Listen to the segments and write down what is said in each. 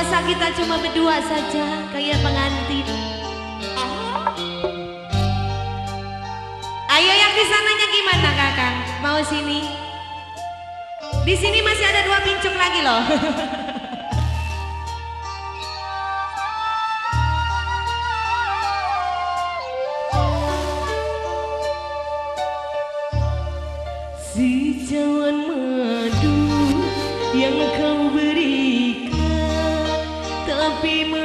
Masa kita cuma berdua saja kayak pengantin? Ayo yang di sananya gimana kakak? Mau sini? Di sini masih ada dua pincuk lagi loh. Si cawan madu yang kau be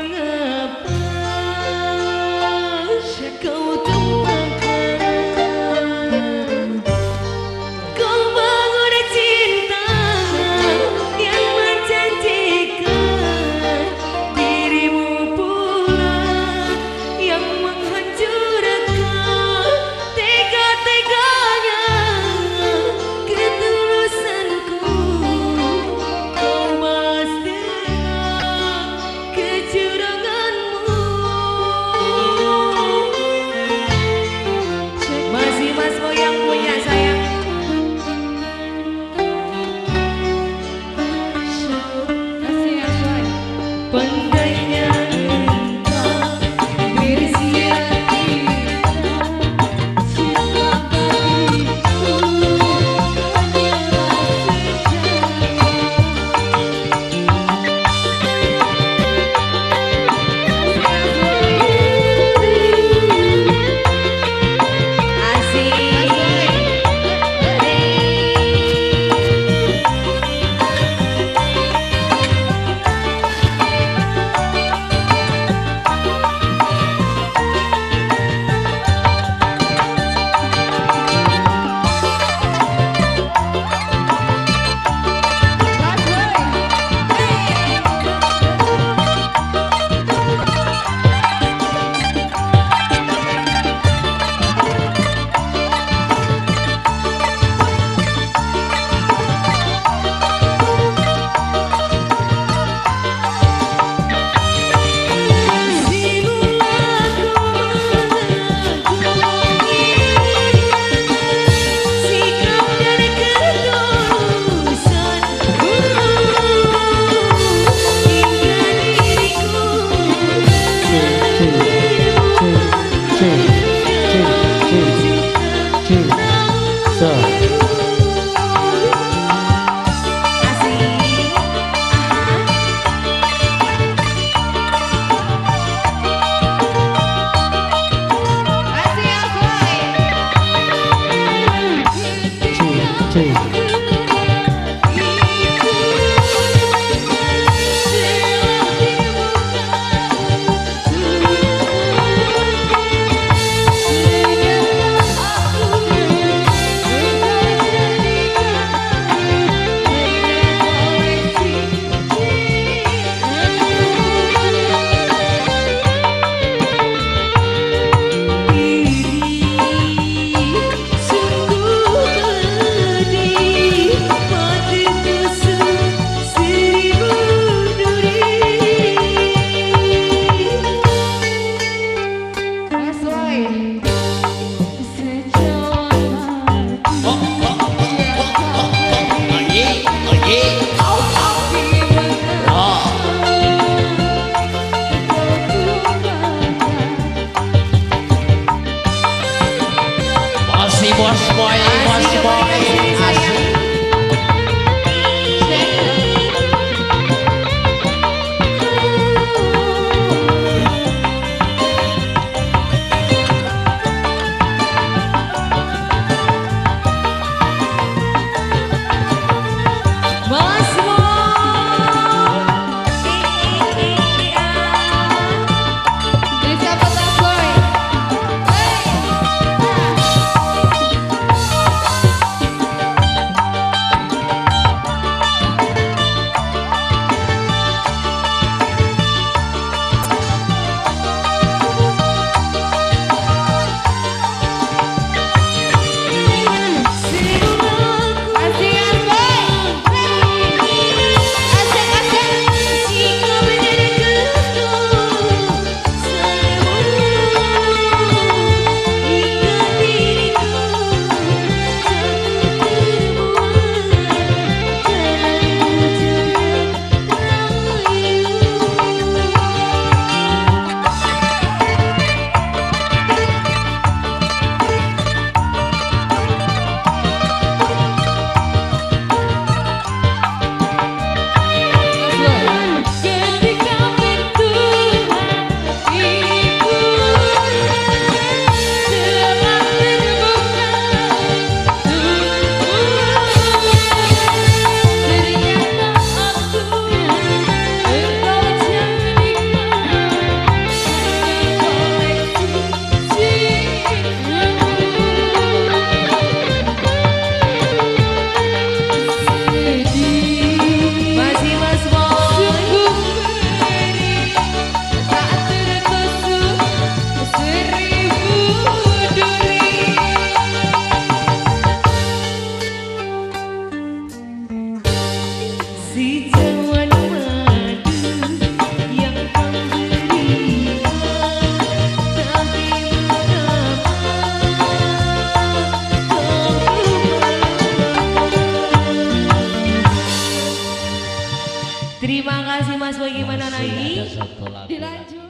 bagaimana lagi? Dilanjut.